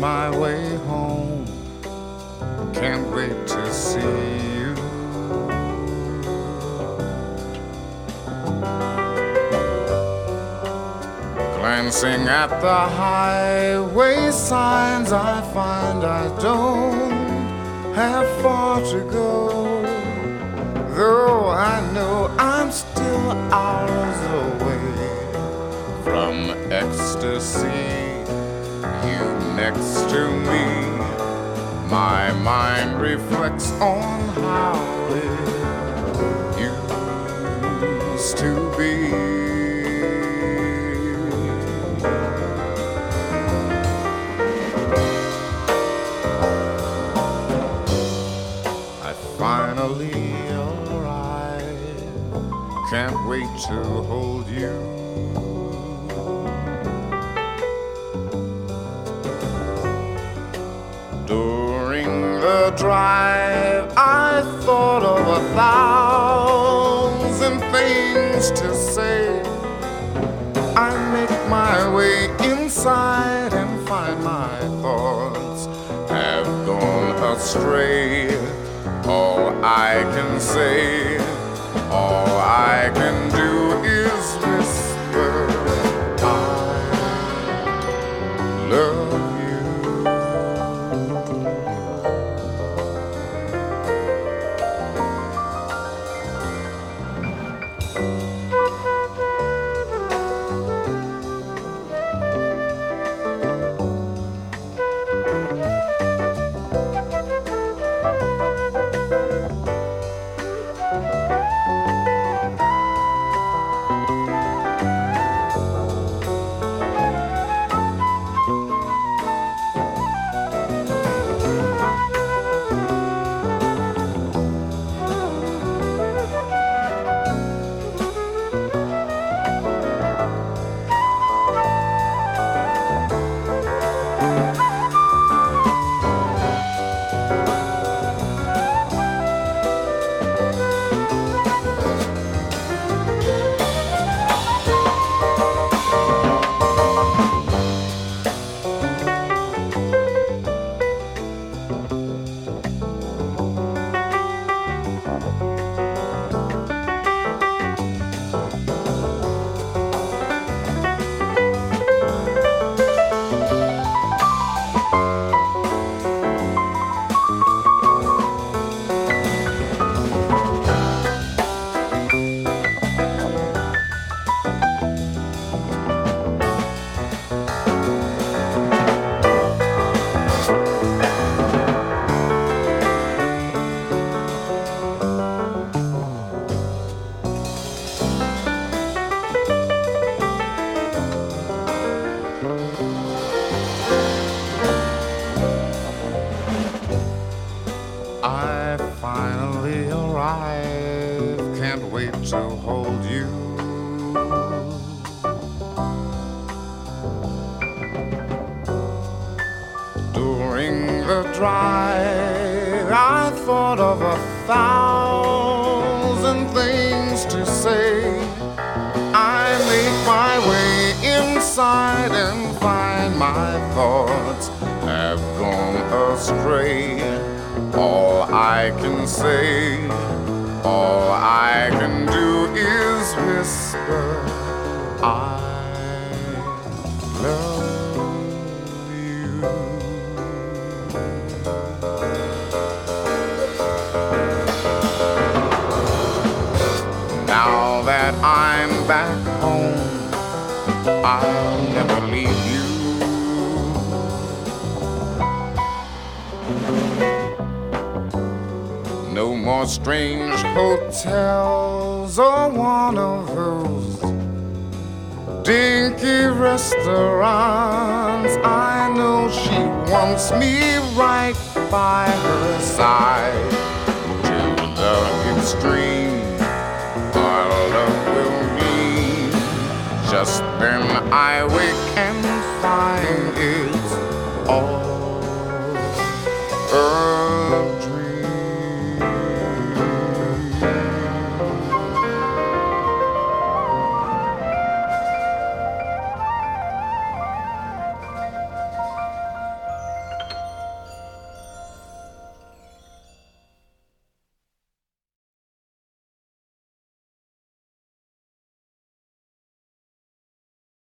my way home. Can't wait to see you. Glancing at the highway signs, I find I don't have far to go. Though I know I'm still hours next to me. My mind reflects on how it used to be. I finally arrived. Can't wait to hold you. The drive, I thought of a thousand things to say. I make my way inside and find my thoughts have gone astray. All I can say, I finally arrived. Can't wait to hold you. During the drive, I thought of a thousand things to say. I make my way inside and find my thoughts have gone astray. I can say, all I can do is whisper, I love you. Now that I'm back home, I'll never more strange hotels or one of those dinky restaurants. I know she wants me right by her side to the extreme. Our love will mean just then I wake and find it's all